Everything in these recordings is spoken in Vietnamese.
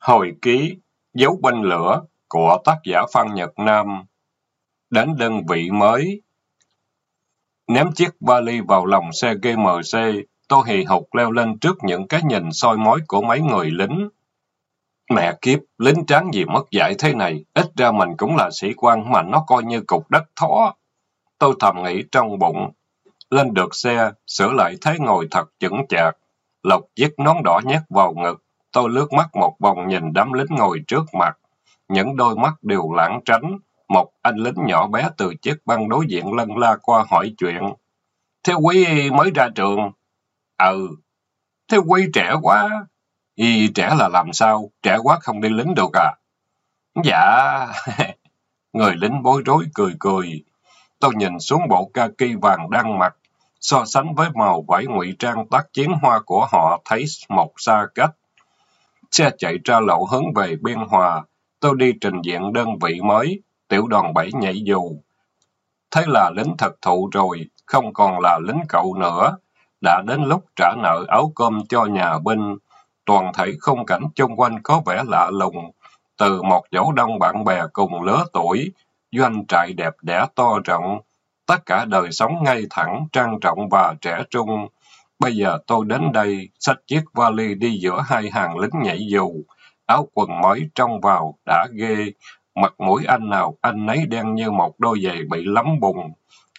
Hồi ký Dấu binh lửa của tác giả Phan Nhật Nam Đến đơn vị mới Ném chiếc vali vào lòng xe GMC, tôi hì hục leo lên trước những cái nhìn soi mói của mấy người lính. Mẹ kiếp, lính tráng gì mất dạy thế này, ít ra mình cũng là sĩ quan mà nó coi như cục đất thó. Tôi thầm nghĩ trong bụng. Lên được xe, sửa lại thấy ngồi thật chững chạc. Lộc chiếc nón đỏ nhét vào ngực, Tôi lướt mắt một vòng nhìn đám lính ngồi trước mặt. Những đôi mắt đều lãng tránh. Một anh lính nhỏ bé từ chiếc băng đối diện lân la qua hỏi chuyện. Thiếu quý mới ra trường. Ừ. Thiếu quý trẻ quá. Y trẻ là làm sao? Trẻ quá không đi lính được à? Dạ. Người lính bối rối cười cười. Tôi nhìn xuống bộ kaki vàng đang mặc. So sánh với màu vải ngụy trang tác chiến hoa của họ, thấy một xa cách. Xe chạy ra lộ hướng về Biên Hòa. Tôi đi trình diện đơn vị mới, tiểu đoàn bảy nhảy dù. Thế là lính thật thụ rồi, không còn là lính cậu nữa. Đã đến lúc trả nợ áo cơm cho nhà binh. Toàn thể không cảnh chung quanh có vẻ lạ lùng. Từ một dấu đông bạn bè cùng lứa tuổi, doanh trại đẹp đẽ to rộng. Tất cả đời sống ngay thẳng, trang trọng và trẻ trung. Bây giờ tôi đến đây, xách chiếc vali đi giữa hai hàng lính nhảy dù, áo quần mới trong vào, đã ghê. Mặt mũi anh nào, anh ấy đen như một đôi giày bị lấm bùn.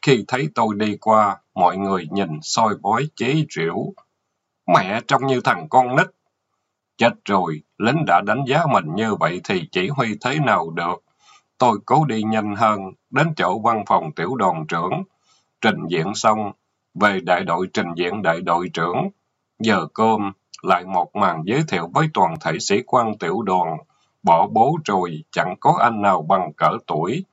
Khi thấy tôi đi qua, mọi người nhìn soi bói chế rỉu. Mẹ trông như thằng con nít. Chết rồi, lính đã đánh giá mình như vậy thì chỉ huy thế nào được. Tôi cố đi nhanh hơn, đến chỗ văn phòng tiểu đoàn trưởng. Trình diện xong, về đại đội trình diện đại đội trưởng. Giờ cơm, lại một màn giới thiệu với toàn thể sĩ quan tiểu đoàn. Bỏ bố rồi, chẳng có anh nào bằng cỡ tuổi.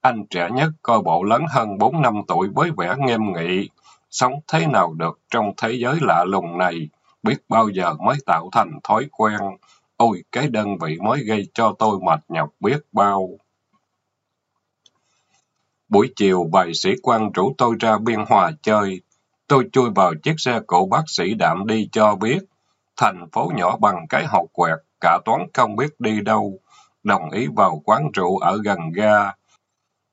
Anh trẻ nhất coi bộ lớn hơn 4 năm tuổi với vẻ nghiêm nghị. Sống thế nào được trong thế giới lạ lùng này, biết bao giờ mới tạo thành thói quen. Ôi, cái đơn vị mới gây cho tôi mệt nhọc biết bao. Buổi chiều, vài sĩ quan rủ tôi ra biên hòa chơi. Tôi chui vào chiếc xe cổ bác sĩ đạm đi cho biết. Thành phố nhỏ bằng cái hộp quẹt, cả toán không biết đi đâu. Đồng ý vào quán rượu ở gần ga.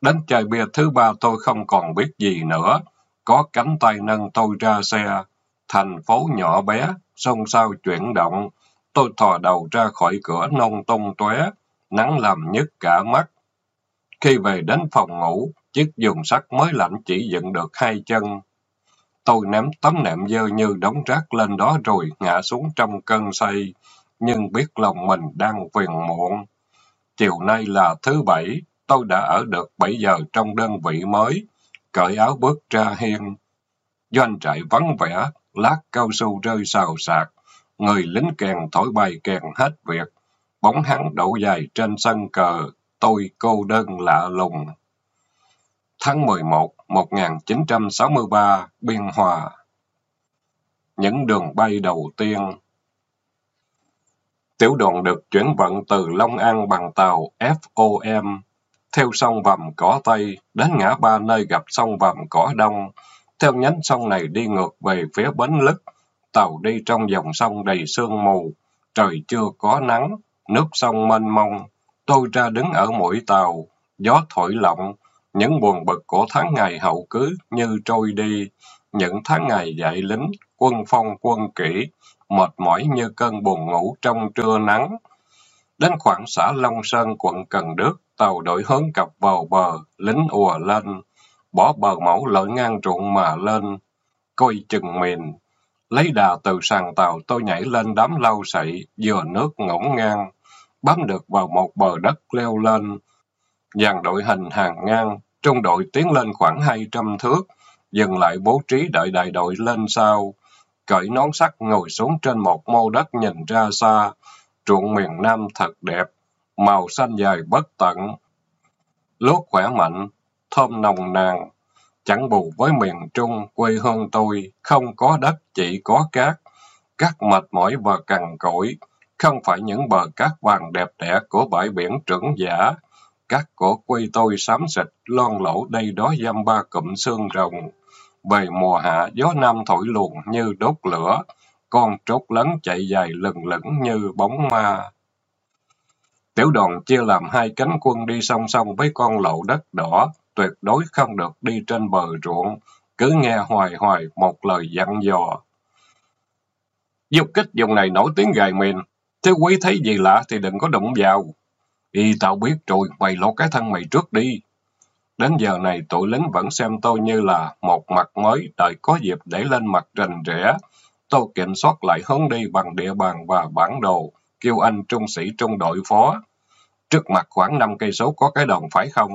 Đến chai bia thứ ba tôi không còn biết gì nữa. Có cánh tay nâng tôi ra xe. Thành phố nhỏ bé, sông sao chuyển động. Tôi thò đầu ra khỏi cửa nông tung tóe, nắng làm nhức cả mắt. Khi về đến phòng ngủ, chiếc giường sắt mới lạnh chỉ dựng được hai chân. Tôi ném tấm nệm dơ như đống rác lên đó rồi ngã xuống trong cơn say, nhưng biết lòng mình đang phiền muộn. Chiều nay là thứ bảy, tôi đã ở được bảy giờ trong đơn vị mới, cởi áo bước ra hiên. Doanh trại vắng vẻ, lát cao su rơi xào xạc, người lính kèn thổi bài kèn hết việc, bóng hắn đổ dài trên sân cờ, tôi cô đơn lạ lùng. Tháng 11, 1963, Biên Hòa Những đường bay đầu tiên Tiểu đoàn được chuyển vận từ Long An bằng tàu FOM, theo sông Vàm Cỏ Tây, đến ngã ba nơi gặp sông Vàm Cỏ Đông. Theo nhánh sông này đi ngược về phía Bến Lức, tàu đi trong dòng sông đầy sương mù, trời chưa có nắng, nước sông mênh mông. Tôi ra đứng ở mũi tàu, gió thổi lộng, những buồn bực của tháng ngày hậu cứ như trôi đi, những tháng ngày dạy lính, quân phong quân kỷ, mệt mỏi như cơn buồn ngủ trong trưa nắng. Đến khoảng xã Long Sơn, quận Cần Đức, tàu đổi hướng cập vào bờ, lính ùa lên, bỏ bờ mẫu lội ngang ruộng mà lên, coi chừng mìn. Lấy đà từ sàn tàu tôi nhảy lên đám lau sậy, dừa nước ngổn ngang, bám được vào một bờ đất leo lên, dàn đội hình hàng ngang, trung đội tiến lên khoảng 200 thước, dừng lại bố trí đợi đại đội lên sau. Cởi nón sắt ngồi xuống trên một mô đất nhìn ra xa, ruộng miền Nam thật đẹp, màu xanh dài bất tận. Lúa khỏe mạnh, thơm nồng nàn, chẳng bù với miền Trung, quê hương tôi, không có đất, chỉ có cát. Cát mệt mỏi và cằn cỗi, không phải những bờ cát vàng đẹp đẽ của bãi biển trưởng giả, các cổ quê tôi xám xịt, lon lỗ đây đó dăm ba cụm xương rồng. Về mùa hạ, gió nam thổi luồn như đốt lửa, con trốt lớn chạy dài lừng lững như bóng ma. Tiểu đoàn chia làm hai cánh quân đi song song với con lộ đất đỏ, tuyệt đối không được đi trên bờ ruộng, cứ nghe hoài hoài một lời dặn dò. Dục kích dùng này nổi tiếng gài mìn, thiếu quý thấy gì lạ thì đừng có đụng vào. Y tao biết rồi, mày lột cái thân mày trước đi. Đến giờ này tụi lính vẫn xem tôi như là một mặt mới đợi có dịp để lên mặt rành rẽ. Tôi kiểm soát lại hướng đi bằng địa bàn và bản đồ, kêu anh trung sĩ trung đội phó. Trước mặt khoảng 5 cây số có cái đồng phải không?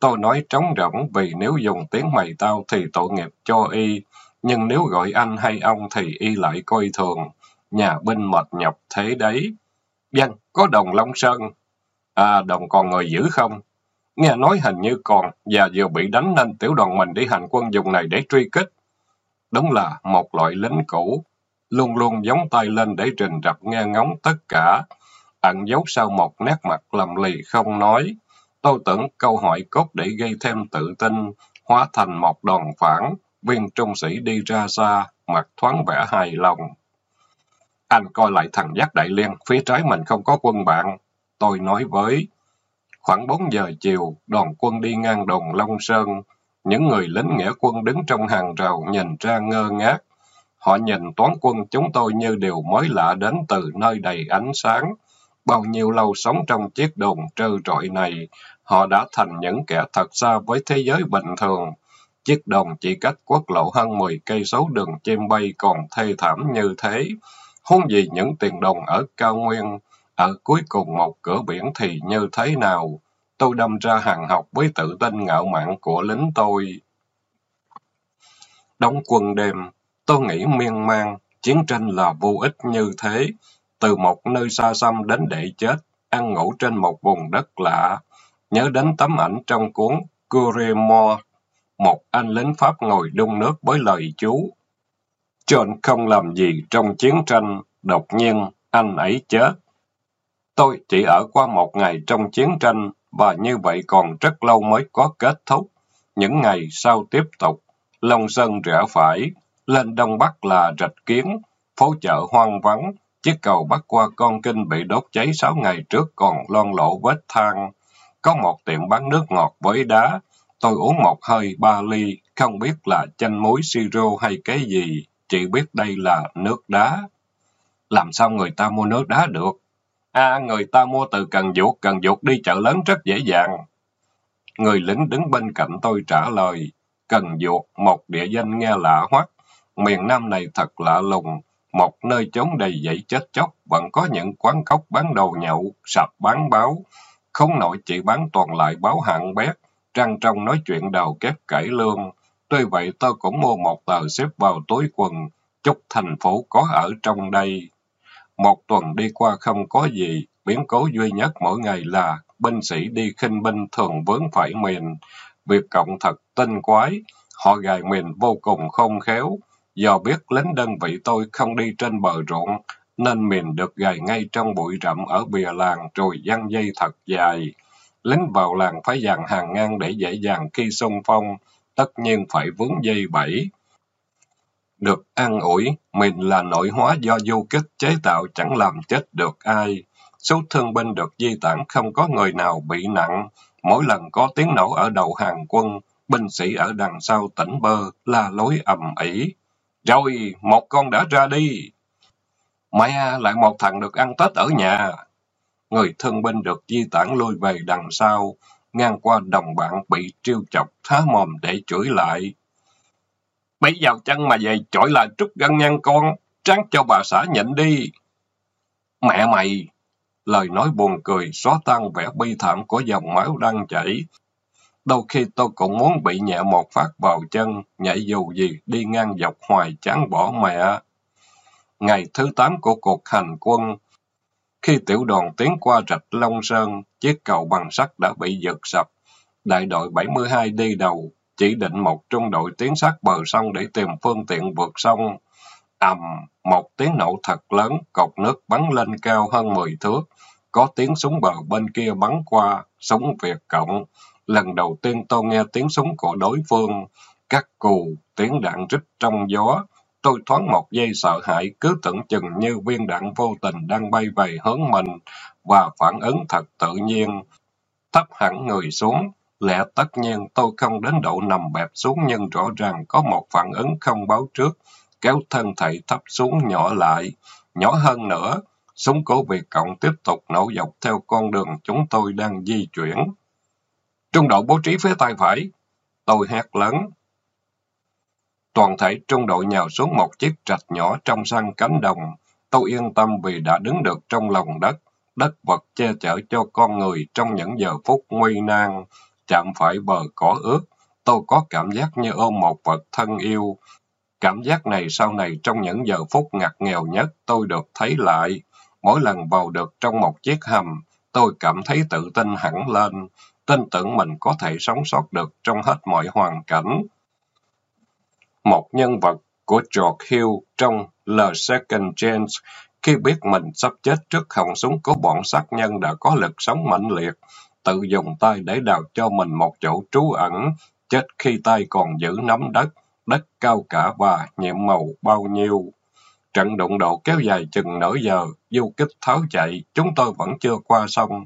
Tôi nói trống rỗng vì nếu dùng tiếng mày tao thì tội nghiệp cho y, nhưng nếu gọi anh hay ông thì y lại coi thường. Nhà binh mệt nhọc thế đấy. Dân, vâng, có đồng Long Sơn. À, đồng còn người giữ không? Nghe nói hình như còn, và vừa bị đánh nên tiểu đoàn mình đi hành quân dùng này để truy kích. Đúng là một loại lính cũ, luôn luôn giống tay lên để trình rập nghe ngóng tất cả, ẩn giấu sau một nét mặt lầm lì không nói. Tôi tưởng câu hỏi cốt để gây thêm tự tin, hóa thành một đòn phản, viên trung sĩ đi ra xa, mặt thoáng vẻ hài lòng. Anh coi lại thằng giác đại liên, phía trái mình không có quân bạn. Tôi nói với. Khoảng 4 giờ chiều, đoàn quân đi ngang đồng Long Sơn. Những người lính nghĩa quân đứng trong hàng rào nhìn ra ngơ ngác. Họ nhìn toán quân chúng tôi như điều mới lạ đến từ nơi đầy ánh sáng. Bao nhiêu lâu sống trong chiếc đồn trơ trọi này, họ đã thành những kẻ thật xa với thế giới bình thường. Chiếc đồng chỉ cách quốc lộ hơn 10 cây số đường chim bay còn thê thảm như thế. Huống gì những tiền đồng ở cao nguyên, ở cuối cùng một cửa biển thì như thế nào? Tôi đâm ra hàng học với tự tin ngạo mạn của lính tôi. Đóng quân đêm, tôi nghĩ miên man, chiến tranh là vô ích như thế. Từ một nơi xa xăm đến để chết, ăn ngủ trên một vùng đất lạ. Nhớ đến tấm ảnh trong cuốn Curemore, một anh lính Pháp ngồi đun nước với lời chú. John không làm gì trong chiến tranh, đột nhiên anh ấy chết. Tôi chỉ ở qua một ngày trong chiến tranh và như vậy còn rất lâu mới có kết thúc. Những ngày sau tiếp tục, Long Sơn rẽ phải, lên đông bắc là Rạch Kiến, phố chợ hoang vắng, chiếc cầu bắc qua con kinh bị đốt cháy sáu ngày trước còn loan lộ vết than. Có một tiệm bán nước ngọt với đá, tôi uống một hơi ba ly, không biết là chanh muối siro hay cái gì chỉ biết đây là nước đá. Làm sao người ta mua nước đá được? À, người ta mua từ Cần Duột, Cần Duột đi chợ lớn rất dễ dàng. Người lính đứng bên cạnh tôi trả lời, Cần Duột, một địa danh nghe lạ hoắc. Miền Nam này thật lạ lùng, một nơi chốn đầy dãy chết chóc, vẫn có những quán cốc bán đồ nhậu, sạp bán báo. Không nội chỉ bán toàn lại báo hạng bét, trang trong nói chuyện đầu kép cải lương. Tuy vậy tôi cũng mua một tờ xếp vào túi quần, chúc thành phố có ở trong đây. Một tuần đi qua không có gì, biến cố duy nhất mỗi ngày là binh sĩ đi khinh binh thường vướng phải mìn. Việc cộng thật tinh quái, họ gài mìn vô cùng không khéo. Do biết lính đơn vị tôi không đi trên bờ ruộng, nên mìn được gài ngay trong bụi rậm ở bìa làng rồi dăng dây thật dài. Lính vào làng phải dàn hàng ngang để dễ dàng khi xung phong tất nhiên phải vướng dây bẫy. Được an ủi, mình là nội hóa do du kích chế tạo chẳng làm chết được ai. Số thương binh được di tản không có người nào bị nặng. Mỗi lần có tiếng nổ ở đầu hàng quân, binh sĩ ở đằng sau tỉnh bơ, la lối ầm ĩ. Rồi, một con đã ra đi. Mẹ, lại một thằng được ăn Tết ở nhà. Người thương binh được di tản lôi về đằng sau, ngang qua đồng bạn bị trêu chọc, thá mồm để chửi lại bấy vào chân mà về chọi lại trúc gân nhăn con, tráng cho bà xã nhịn đi. Mẹ mày! Lời nói buồn cười, xóa tan vẻ bi thảm của dòng máu đang chảy. Đôi khi tôi cũng muốn bị nhẹ một phát vào chân, nhảy dù gì đi ngang dọc hoài chán bỏ mẹ. Ngày thứ tám của cuộc hành quân, khi tiểu đoàn tiến qua rạch Long Sơn, chiếc cầu bằng sắt đã bị giật sập. Đại đội 72 đi đầu, chỉ định một trung đội tiến sát bờ sông để tìm phương tiện vượt sông. ầm, một tiếng nổ thật lớn, cột nước bắn lên cao hơn 10 thước. Có tiếng súng bờ bên kia bắn qua, súng Việt Cộng. Lần đầu tiên tôi nghe tiếng súng của đối phương. Các cù, tiếng đạn rít trong gió. Tôi thoáng một giây sợ hãi, cứ tưởng chừng như viên đạn vô tình đang bay về hướng mình. và phản ứng thật tự nhiên. Thấp hẳn người xuống, lẽ tất nhiên tôi không đến độ nằm bẹp xuống nhưng rõ ràng có một phản ứng không báo trước, kéo thân thể thấp xuống nhỏ lại, nhỏ hơn nữa. Súng của Việt Cộng tiếp tục nổ dọc theo con đường chúng tôi đang di chuyển. Trung đội bố trí phía tay phải. Tôi hét lớn. Toàn thể trung đội nhào xuống một chiếc trạch nhỏ trong sân cánh đồng. Tôi yên tâm vì đã đứng được trong lòng đất. Đất vật che chở cho con người trong những giờ phút nguy nan. Chạm phải bờ cỏ ướt. Tôi có cảm giác như ôm một vật thân yêu. Cảm giác này sau này trong những giờ phút ngặt nghèo nhất tôi được thấy lại. Mỗi lần vào được trong một chiếc hầm, tôi cảm thấy tự tin hẳn lên, tin tưởng mình có thể sống sót được trong hết mọi hoàn cảnh. Một nhân vật của George Hill trong The Second Chance khi biết mình sắp chết trước họng súng của bọn sát nhân đã có lực sống mạnh liệt, tự dùng tay để đào cho mình một chỗ trú ẩn, chết khi tay còn giữ nắm đất, đất cao cả và nhiệm màu bao nhiêu. Trận đụng độ kéo dài chừng nửa giờ, du kích tháo chạy, chúng tôi vẫn chưa qua sông.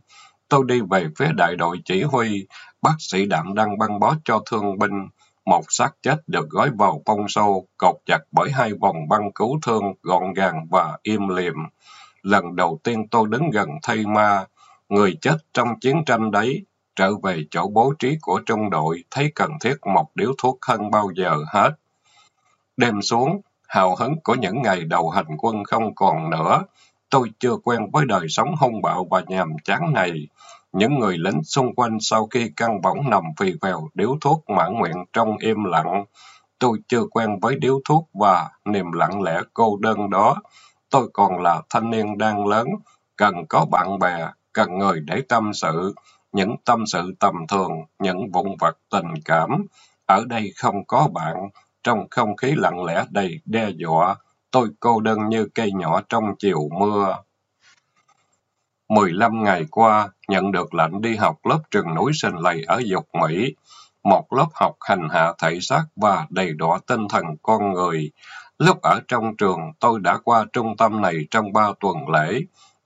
Tôi đi về phía đại đội chỉ huy, bác sĩ đạm đang băng bó cho thương binh. Một xác chết được gói vào bông xô, cột chặt bởi hai vòng băng cứu thương gọn gàng và im liệm. Lần đầu tiên tôi đứng gần thây ma, người chết trong chiến tranh đấy, trở về chỗ bố trí của trung đội, thấy cần thiết một điếu thuốc hơn bao giờ hết. Đêm xuống, hào hứng của những ngày đầu hành quân không còn nữa. Tôi chưa quen với đời sống hung bạo và nhàm chán này. Những người lính xung quanh sau khi căng võng nằm phì phèo điếu thuốc mãn nguyện trong im lặng. Tôi chưa quen với điếu thuốc và niềm lặng lẽ cô đơn đó. Tôi còn là thanh niên đang lớn, cần có bạn bè, cần người để tâm sự, những tâm sự tầm thường, những vụn vặt tình cảm. Ở đây không có bạn, trong không khí lặng lẽ đầy đe dọa, tôi cô đơn như cây nhỏ trong chiều mưa. 15 ngày qua, nhận được lệnh đi học lớp trường núi sinh lầy ở Dục Mỹ, một lớp học hành hạ thể xác và đầy đọa tinh thần con người. Lúc ở trong trường, tôi đã qua trung tâm này trong ba tuần lễ,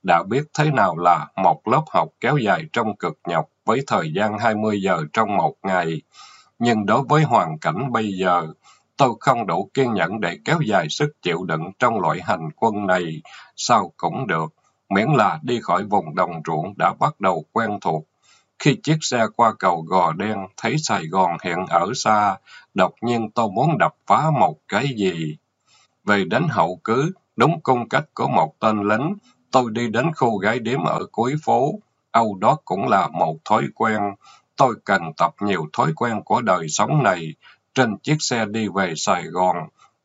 đã biết thế nào là một lớp học kéo dài trong cực nhọc với thời gian 20 giờ trong một ngày. Nhưng đối với hoàn cảnh bây giờ, Tôi không đủ kiên nhẫn để kéo dài sức chịu đựng trong loại hành quân này. Sao cũng được, miễn là đi khỏi vùng đồng ruộng đã bắt đầu quen thuộc. Khi chiếc xe qua cầu Gò Đen thấy Sài Gòn hiện ở xa, đột nhiên tôi muốn đập phá một cái gì. Về đến hậu cứ, đúng cung cách của một tên lính, tôi đi đến khu gái điếm ở cuối phố. Âu đó cũng là một thói quen. Tôi cần tập nhiều thói quen của đời sống này, trên chiếc xe đi về Sài Gòn,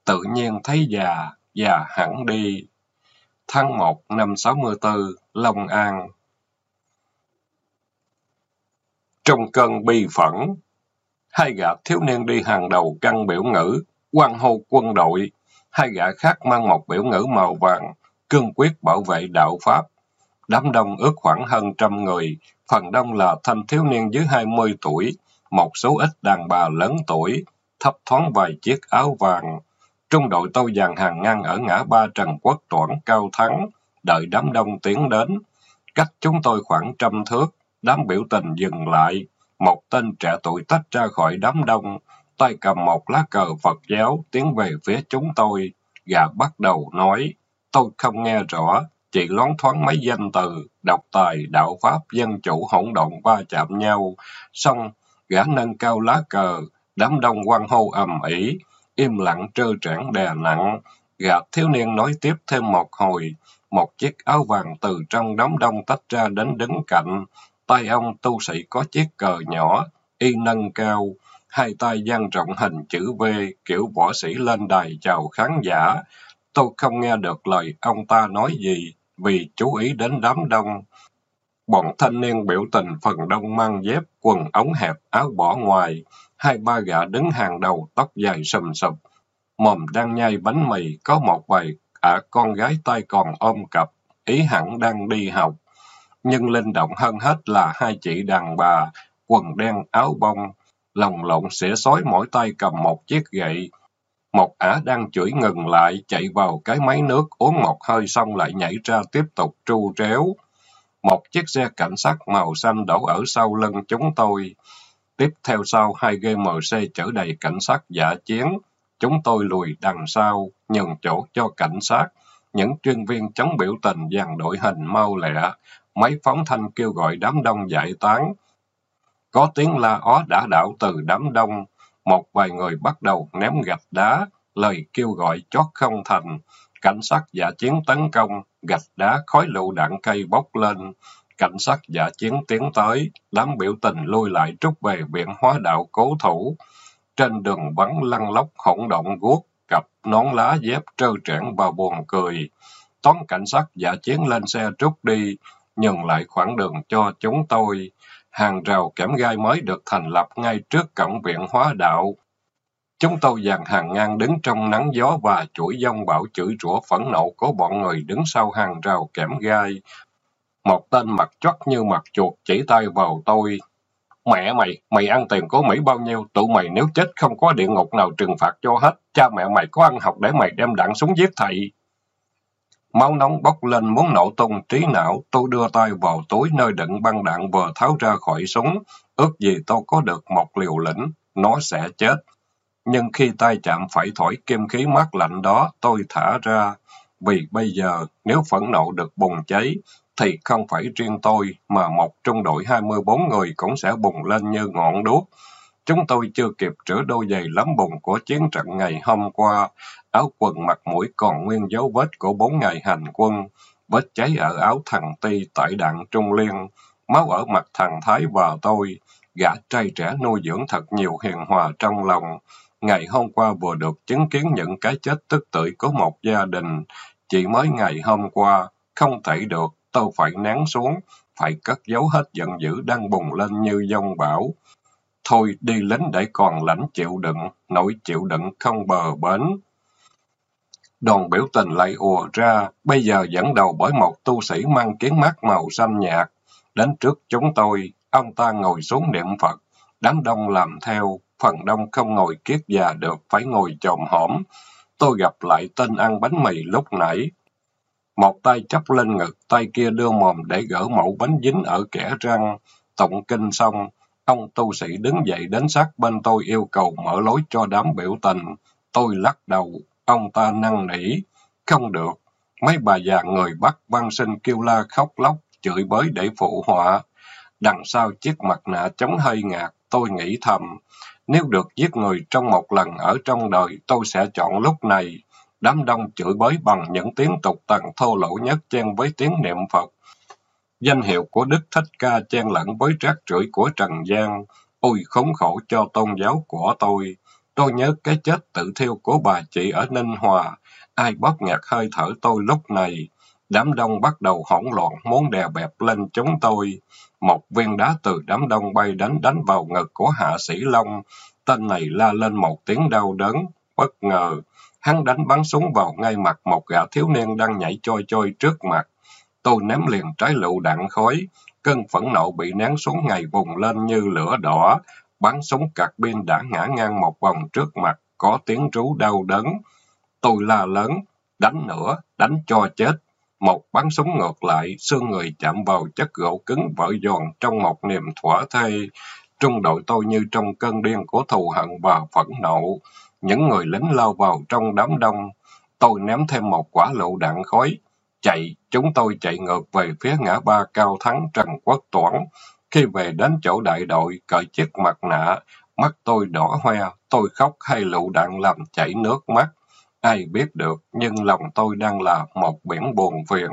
tự nhiên thấy già, già hẳn đi. Tháng 1 năm 64, Long An Trong cơn bi phẫn, hai gã thiếu niên đi hàng đầu căn biểu ngữ, quan hô quân đội, hai gã khác mang một biểu ngữ màu vàng, cương quyết bảo vệ đạo Pháp. Đám đông ước khoảng hơn trăm người, phần đông là thanh thiếu niên dưới 20 tuổi, một số ít đàn bà lớn tuổi, thấp thoáng vài chiếc áo vàng. Trung đội tâu dàn hàng ngang ở ngã ba Trần Quốc Toản cao thắng, đợi đám đông tiến đến. Cách chúng tôi khoảng trăm thước, đám biểu tình dừng lại. Một tên trẻ tuổi tách ra khỏi đám đông, tay cầm một lá cờ Phật giáo tiến về phía chúng tôi. Gà bắt đầu nói, tôi không nghe rõ, chỉ loáng thoáng mấy danh từ, độc tài, đạo pháp, dân chủ hỗn độn va chạm nhau. Xong, gã nâng cao lá cờ, Đám đông quan hô ầm ĩ, im lặng trơ trẽn đè nặng. Gạt thiếu niên nói tiếp thêm một hồi, một chiếc áo vàng từ trong đám đông tách ra đến đứng cạnh. Tay ông tu sĩ có chiếc cờ nhỏ, y nâng cao, hai tay dang rộng hình chữ V, kiểu võ sĩ lên đài chào khán giả. Tôi không nghe được lời ông ta nói gì, vì chú ý đến đám đông. Bọn thanh niên biểu tình phần đông mang dép, quần ống hẹp, áo bỏ ngoài, hai ba gã đứng hàng đầu, tóc dài sầm sụp, mồm đang nhai bánh mì, có một vài ả con gái tay còn ôm cặp, ý hẳn đang đi học. Nhưng linh động hơn hết là hai chị đàn bà, quần đen áo bông, lồng lộn xỉa xói mỗi tay cầm một chiếc gậy. Một ả đang chửi ngừng lại, chạy vào cái máy nước uống một hơi xong lại nhảy ra tiếp tục tru tréo. một chiếc xe cảnh sát màu xanh đổ ở sau lưng chúng tôi. Tiếp theo sau hai GMC chở đầy cảnh sát giả chiến. Chúng tôi lùi đằng sau, nhường chỗ cho cảnh sát. Những chuyên viên chống biểu tình dàn đội hình mau lẹ. Máy phóng thanh kêu gọi đám đông giải tán. Có tiếng la ó đã đảo từ đám đông. Một vài người bắt đầu ném gạch đá, lời kêu gọi chót không thành. Cảnh sát giả chiến tấn công, gạch đá khói lựu đạn cây bốc lên. Cảnh sát giả chiến tiến tới, đám biểu tình lui lại trút về viện hóa đạo cố thủ. Trên đường vắng lăn lóc hỗn động guốc, cặp nón lá dép trơ trẽn và buồn cười. Toán cảnh sát giả chiến lên xe trút đi, nhường lại khoảng đường cho chúng tôi. Hàng rào kẽm gai mới được thành lập ngay trước cổng viện hóa đạo. Chúng tôi dàn hàng ngang đứng trong nắng gió và chuỗi dông bão chửi rủa phẫn nộ của bọn người đứng sau hàng rào kẽm gai. Một tên mặt chót như mặt chuột chỉ tay vào tôi. Mẹ mày, mày ăn tiền của Mỹ bao nhiêu, tụi mày nếu chết không có địa ngục nào trừng phạt cho hết. Cha mẹ mày có ăn học để mày đem đạn súng giết thầy. Máu nóng bốc lên muốn nổ tung trí não, tôi đưa tay vào túi nơi đựng băng đạn vừa tháo ra khỏi súng. Ước gì tôi có được một liều lĩnh, nó sẽ chết. Nhưng khi tay chạm phải thổi kim khí mát lạnh đó, tôi thả ra. Vì bây giờ, nếu phẫn nộ được bùng cháy, thì không phải riêng tôi, mà một trung đội 24 người cũng sẽ bùng lên như ngọn đuốc. Chúng tôi chưa kịp rửa đôi giày lắm bùng của chiến trận ngày hôm qua. Áo quần mặt mũi còn nguyên dấu vết của bốn ngày hành quân. Vết cháy ở áo thằng Ti tại đạn Trung Liên. Máu ở mặt thằng Thái và tôi. Gã trai trẻ nuôi dưỡng thật nhiều hiền hòa trong lòng. Ngày hôm qua vừa được chứng kiến những cái chết tức tưởi của một gia đình. Chỉ mới ngày hôm qua, không thể được, tôi phải nén xuống, phải cất giấu hết giận dữ đang bùng lên như dông bão. Thôi đi lính để còn lãnh chịu đựng, nỗi chịu đựng không bờ bến. Đoàn biểu tình lại ùa ra, bây giờ dẫn đầu bởi một tu sĩ mang kiến mắt màu xanh nhạt. Đến trước chúng tôi, ông ta ngồi xuống niệm Phật, đám đông làm theo, phần đông không ngồi kiết già được, phải ngồi chồm hổm. Tôi gặp lại tên ăn bánh mì lúc nãy. Một tay chấp lên ngực, tay kia đưa mồm để gỡ mẫu bánh dính ở kẻ răng. Tụng kinh xong, ông tu sĩ đứng dậy đến sát bên tôi yêu cầu mở lối cho đám biểu tình. Tôi lắc đầu, ông ta năn nỉ. Không được, mấy bà già người Bắc văn sinh kêu la khóc lóc, chửi bới để phụ họa. Đằng sau chiếc mặt nạ chống hơi ngạt, tôi nghĩ thầm, nếu được giết người trong một lần ở trong đời, tôi sẽ chọn lúc này. Đám đông chửi bới bằng những tiếng tục tằn thô lỗ nhất chen với tiếng niệm Phật. Danh hiệu của Đức Thích Ca chen lẫn với rác rưởi của Trần gian. Ôi khốn khổ cho tôn giáo của tôi. Tôi nhớ cái chết tự thiêu của bà chị ở Ninh Hòa. Ai bóp nghẹt hơi thở tôi lúc này. Đám đông bắt đầu hỗn loạn muốn đè bẹp lên chúng tôi. Một viên đá từ đám đông bay đến đánh vào ngực của hạ sĩ Long. Tên này la lên một tiếng đau đớn. Bất ngờ, hắn đánh bắn súng vào ngay mặt một gã thiếu niên đang nhảy trôi trôi trước mặt. Tôi ném liền trái lựu đạn khói. Cơn phẫn nộ bị nén xuống ngày vùng lên như lửa đỏ. Bắn súng cạc pin đã ngã ngang một vòng trước mặt, có tiếng rú đau đớn. Tôi la lớn, đánh nữa, đánh cho chết. Một bắn súng ngược lại, xương người chạm vào chất gỗ cứng vỡ giòn trong một niềm thỏa thê. Trung đội tôi như trong cơn điên của thù hận và phẫn nộ. Những người lính lao vào trong đám đông. Tôi ném thêm một quả lựu đạn khói. Chạy, chúng tôi chạy ngược về phía ngã ba cao thắng Trần Quốc Toản. Khi về đến chỗ đại đội, cởi chiếc mặt nạ, mắt tôi đỏ hoe, tôi khóc hay lựu đạn làm chảy nước mắt. Ai biết được, nhưng lòng tôi đang là một biển buồn phiền.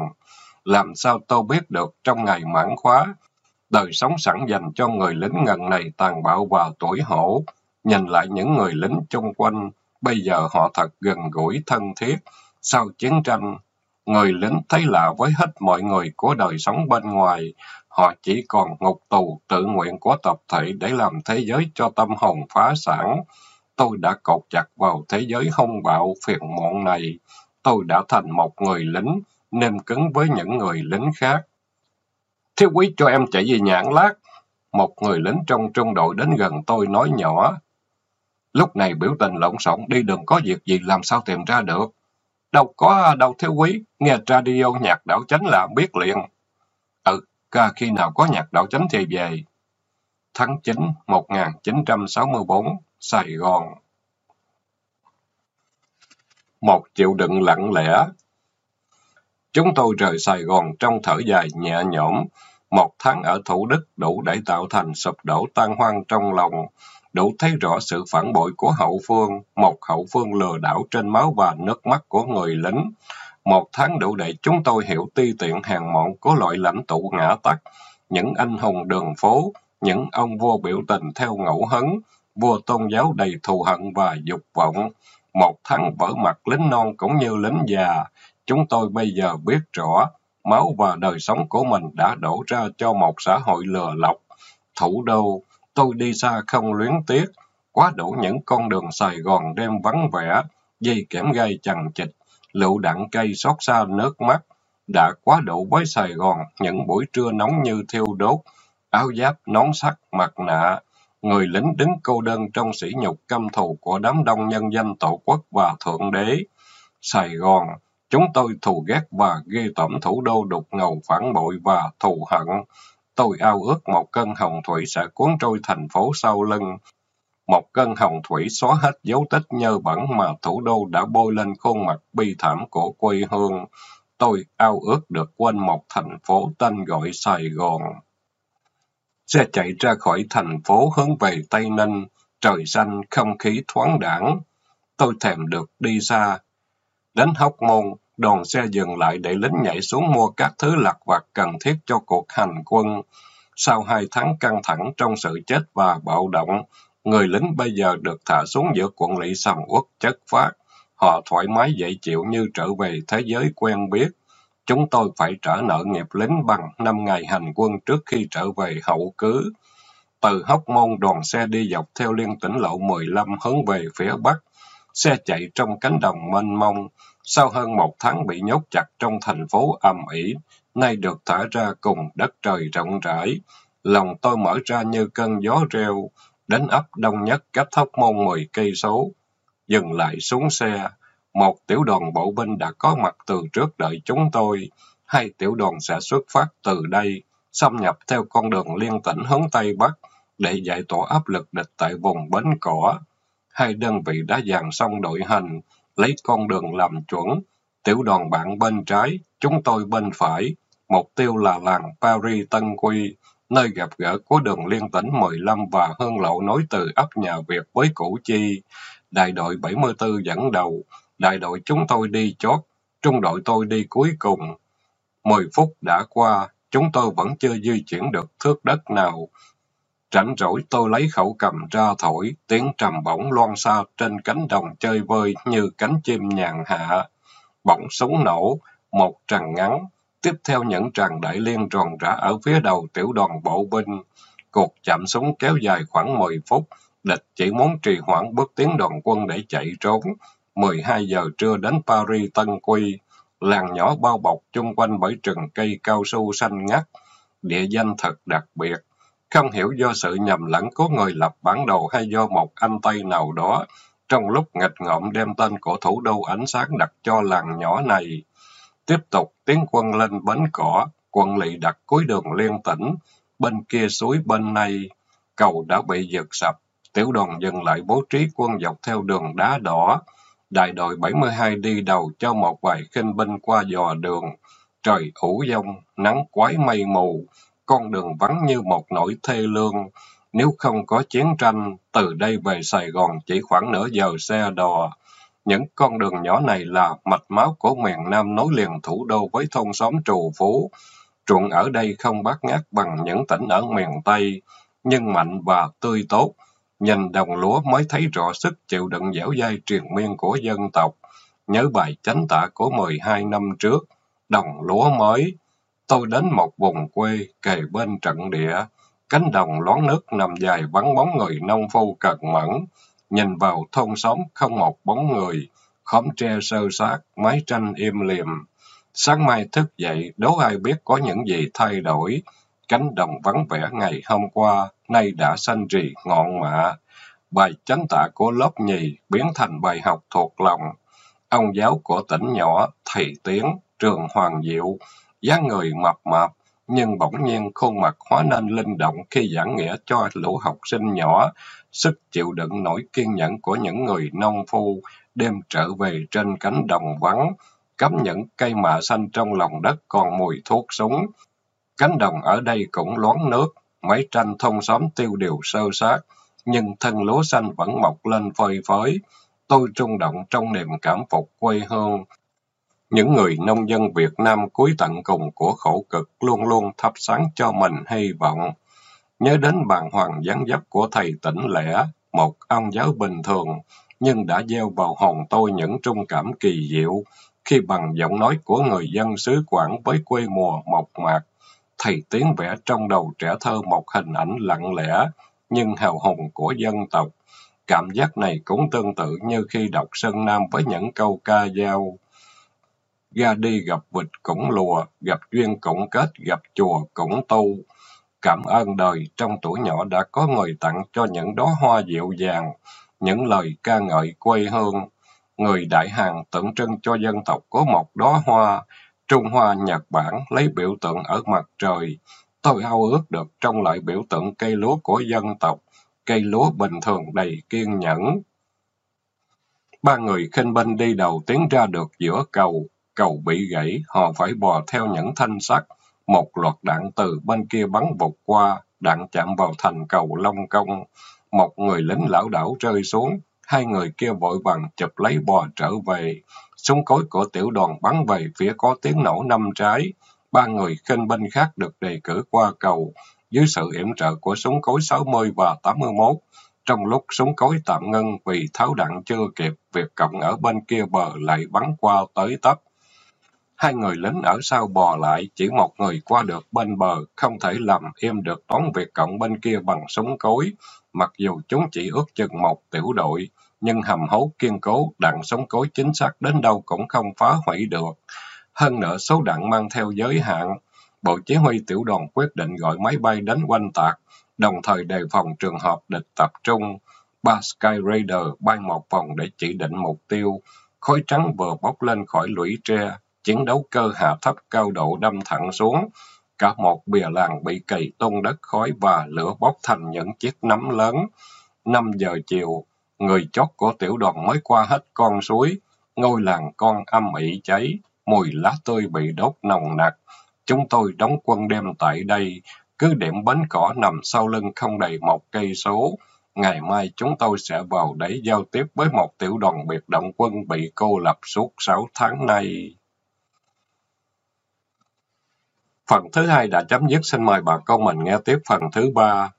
Làm sao tôi biết được trong ngày mãn khóa, đời sống sẵn dành cho người lính ngần này tàn bạo và tuổi hổ. Nhìn lại những người lính chung quanh, bây giờ họ thật gần gũi thân thiết. Sau chiến tranh, người lính thấy lạ với hết mọi người của đời sống bên ngoài. Họ chỉ còn ngục tù tự nguyện của tập thể để làm thế giới cho tâm hồn phá sản. Tôi đã cột chặt vào thế giới hung bạo phiền muộn này. Tôi đã thành một người lính, nên cứng với những người lính khác. Thiếu quý cho em chạy về nhãn lát. Một người lính trong trung đội đến gần tôi nói nhỏ. Lúc này biểu tình lộn xộn đi đường có việc gì làm sao tìm ra được. Đâu có đâu thiếu quý, nghe radio nhạc đảo chánh là biết liền. Ừ, ca khi nào có nhạc đạo chánh thì về. Tháng 9, 1964, Sài Gòn. Một chịu đựng lặng lẽ. Chúng tôi rời Sài Gòn trong thở dài nhẹ nhõm. Một tháng ở Thủ Đức đủ để tạo thành sụp đổ tan hoang trong lòng, đủ thấy rõ sự phản bội của hậu phương, một hậu phương lừa đảo trên máu và nước mắt của người lính. Một tháng đủ để chúng tôi hiểu ti tiện hàng mọn của loại lãnh tụ ngã tắc, những anh hùng đường phố, những ông vua biểu tình theo ngẫu hấn, vua tôn giáo đầy thù hận và dục vọng. Một tháng vỡ mặt lính non cũng như lính già, chúng tôi bây giờ biết rõ, máu và đời sống của mình đã đổ ra cho một xã hội lừa lọc. Thủ đô, tôi đi xa không luyến tiếc, quá đủ những con đường Sài Gòn đêm vắng vẻ, dây kẽm gai chằng chịch, lựu đạn cây xót xa nước mắt. Đã quá đủ với Sài Gòn những buổi trưa nóng như thiêu đốt, áo giáp, nón sắt, mặt nạ. Người lính đứng cô đơn trong sỉ nhục căm thù của đám đông nhân dân tổ quốc và thượng đế. Sài Gòn, chúng tôi thù ghét và ghê tởm thủ đô đục ngầu phản bội và thù hận. Tôi ao ước một cơn hồng thủy sẽ cuốn trôi thành phố sau lưng. Một cơn hồng thủy xóa hết dấu tích nhơ bẩn mà thủ đô đã bôi lên khuôn mặt bi thảm của quê hương. Tôi ao ước được quên một thành phố tên gọi Sài Gòn. Xe chạy ra khỏi thành phố hướng về Tây Ninh, trời xanh, không khí thoáng đãng. Tôi thèm được đi xa. Đến Hóc Môn, đoàn xe dừng lại để lính nhảy xuống mua các thứ lặt vặt cần thiết cho cuộc hành quân. Sau hai tháng căng thẳng trong sự chết và bạo động, người lính bây giờ được thả xuống giữa quận lỵ sầm uất chất phát. Họ thoải mái dễ chịu như trở về thế giới quen biết. Chúng tôi phải trả nợ nghiệp lính bằng năm ngày hành quân trước khi trở về hậu cứ. Từ Hóc Môn đoàn xe đi dọc theo liên tỉnh lộ 15 hướng về phía Bắc. Xe chạy trong cánh đồng mênh mông. Sau hơn một tháng bị nhốt chặt trong thành phố âm ỉ, nay được thả ra cùng đất trời rộng rãi. Lòng tôi mở ra như cơn gió reo, đến ấp đông nhất cách thóc Môn 10 cây số. Dừng lại xuống xe, một tiểu đoàn bộ binh đã có mặt từ trước đợi chúng tôi. Hai tiểu đoàn sẽ xuất phát từ đây, xâm nhập theo con đường liên tỉnh hướng Tây Bắc để giải tỏa áp lực địch tại vùng bến cỏ. Hai đơn vị đã dàn xong đội hành, lấy con đường làm chuẩn. Tiểu đoàn bạn bên trái, chúng tôi bên phải. Mục tiêu là làng Paris Tân Quy, nơi gặp gỡ của đường liên tỉnh 15 và hương lộ nối từ ấp nhà Việt với Củ Chi. Đại đội 74 dẫn đầu, đại đội chúng tôi đi chót, trung đội tôi đi cuối cùng. Mười phút đã qua, chúng tôi vẫn chưa di chuyển được thước đất nào. Rảnh rỗi tôi lấy khẩu cầm ra thổi, tiếng trầm bổng loan xa trên cánh đồng chơi vơi như cánh chim nhàn hạ. Bỗng súng nổ, một tràng ngắn, tiếp theo những tràng đại liên tròn rã ở phía đầu tiểu đoàn bộ binh. Cuộc chạm súng kéo dài khoảng 10 phút, địch chỉ muốn trì hoãn bước tiến đoàn quân để chạy trốn. 12 giờ trưa đến Paris Tân Quy, làng nhỏ bao bọc chung quanh bởi rừng cây cao su xanh ngắt, địa danh thật đặc biệt. Không hiểu do sự nhầm lẫn của người lập bản đồ hay do một anh Tây nào đó, trong lúc nghịch ngợm đem tên của thủ đô ánh sáng đặt cho làng nhỏ này. Tiếp tục tiến quân lên bến cỏ, quân lỵ đặt cuối đường liên tỉnh, bên kia suối bên này, cầu đã bị giật sập, tiểu đoàn dừng lại bố trí quân dọc theo đường đá đỏ. Đại đội 72 đi đầu cho một vài khinh binh qua dò đường. Trời ủ dông, nắng quái mây mù, con đường vắng như một nỗi thê lương. Nếu không có chiến tranh, từ đây về Sài Gòn chỉ khoảng nửa giờ xe đò. Những con đường nhỏ này là mạch máu của miền Nam nối liền thủ đô với thôn xóm trù phú. Ruộng ở đây không bát ngát bằng những tỉnh ở miền Tây, nhưng mạnh và tươi tốt. Nhìn đồng lúa mới thấy rõ sức chịu đựng dẻo dai triền miên của dân tộc. Nhớ bài chánh tả của 12 năm trước, đồng lúa mới. Tôi đến một vùng quê kề bên trận địa, cánh đồng loáng nước nằm dài vắng bóng người nông phu cật mẫn. Nhìn vào thôn xóm không một bóng người, khóm tre sơ sát, mái tranh im liềm. Sáng mai thức dậy, đố ai biết có những gì thay đổi. Cánh đồng vắng vẻ ngày hôm qua, nay đã xanh rì ngọn mạ. Bài chánh tạ của lớp nhì biến thành bài học thuộc lòng. Ông giáo của tỉnh nhỏ, thầy Tiến, trường Hoàng Diệu, dáng người mập mạp, nhưng bỗng nhiên khuôn mặt hóa nên linh động khi giảng nghĩa cho lũ học sinh nhỏ, sức chịu đựng nổi kiên nhẫn của những người nông phu, đem trở về trên cánh đồng vắng, cắm những cây mạ xanh trong lòng đất còn mùi thuốc súng. Cánh đồng ở đây cũng loáng nước, mấy tranh thông xóm tiêu đều sơ sát, nhưng thân lúa xanh vẫn mọc lên phơi phới. Tôi trung động trong niềm cảm phục quê hương. Những người nông dân Việt Nam cuối tận cùng của khổ cực luôn luôn thắp sáng cho mình hy vọng. Nhớ đến bàn hoàng gián dấp của thầy tỉnh lẻ, một ông giáo bình thường, nhưng đã gieo vào hồn tôi những trung cảm kỳ diệu, khi bằng giọng nói của người dân xứ Quảng với quê mùa mộc mạc, thầy tiến vẽ trong đầu trẻ thơ một hình ảnh lặng lẽ, nhưng hào hùng của dân tộc. Cảm giác này cũng tương tự như khi đọc Sơn Nam với những câu ca dao ra đi gặp vịt cũng lùa, gặp duyên cũng kết, gặp chùa cũng tu. Cảm ơn đời, trong tuổi nhỏ đã có người tặng cho những đóa hoa dịu dàng, những lời ca ngợi quê hương. Người đại hàng tượng trưng cho dân tộc có một đóa hoa, Trung Hoa Nhật Bản lấy biểu tượng ở mặt trời. Tôi ao ước được trong lại biểu tượng cây lúa của dân tộc, cây lúa bình thường đầy kiên nhẫn. Ba người khinh binh đi đầu tiến ra được giữa cầu, cầu bị gãy, họ phải bò theo những thanh sắt. Một loạt đạn từ bên kia bắn vụt qua, đạn chạm vào thành cầu Long Công. Một người lính lão đảo rơi xuống, hai người kia vội vàng chụp lấy bò trở về. Súng cối của tiểu đoàn bắn về phía có tiếng nổ năm trái. Ba người khinh binh khác được đề cử qua cầu, dưới sự yểm trợ của súng cối 60 và 81. Trong lúc súng cối tạm ngưng vì tháo đạn chưa kịp, việc cộng ở bên kia bờ lại bắn qua tới tấp. Hai người lính ở sau bò lại, chỉ một người qua được bên bờ, không thể làm im được toán việc cộng bên kia bằng súng cối. Mặc dù chúng chỉ ước chừng một tiểu đội, nhưng hầm hố kiên cố, đạn súng cối chính xác đến đâu cũng không phá hủy được. Hơn nữa số đạn mang theo giới hạn. Bộ Chỉ huy tiểu đoàn quyết định gọi máy bay đến quanh tạc, đồng thời đề phòng trường hợp địch tập trung. Ba Sky Raider bay một vòng để chỉ định mục tiêu. Khói trắng vừa bốc lên khỏi lũy tre, chiến đấu cơ hạ thấp cao độ đâm thẳng xuống. Cả một bìa làng bị cày tung đất khói và lửa bốc thành những chiếc nấm lớn. năm giờ chiều, người chót của tiểu đoàn mới qua hết con suối. Ngôi làng con âm ỉ cháy, mùi lá tươi bị đốt nồng nặc. Chúng tôi đóng quân đêm tại đây, cứ điểm bến cỏ nằm sau lưng không đầy một cây số. Ngày mai chúng tôi sẽ vào để giao tiếp với một tiểu đoàn biệt động quân bị cô lập suốt sáu tháng nay. Phần thứ hai đã chấm dứt, xin mời bà con mình nghe tiếp phần thứ ba.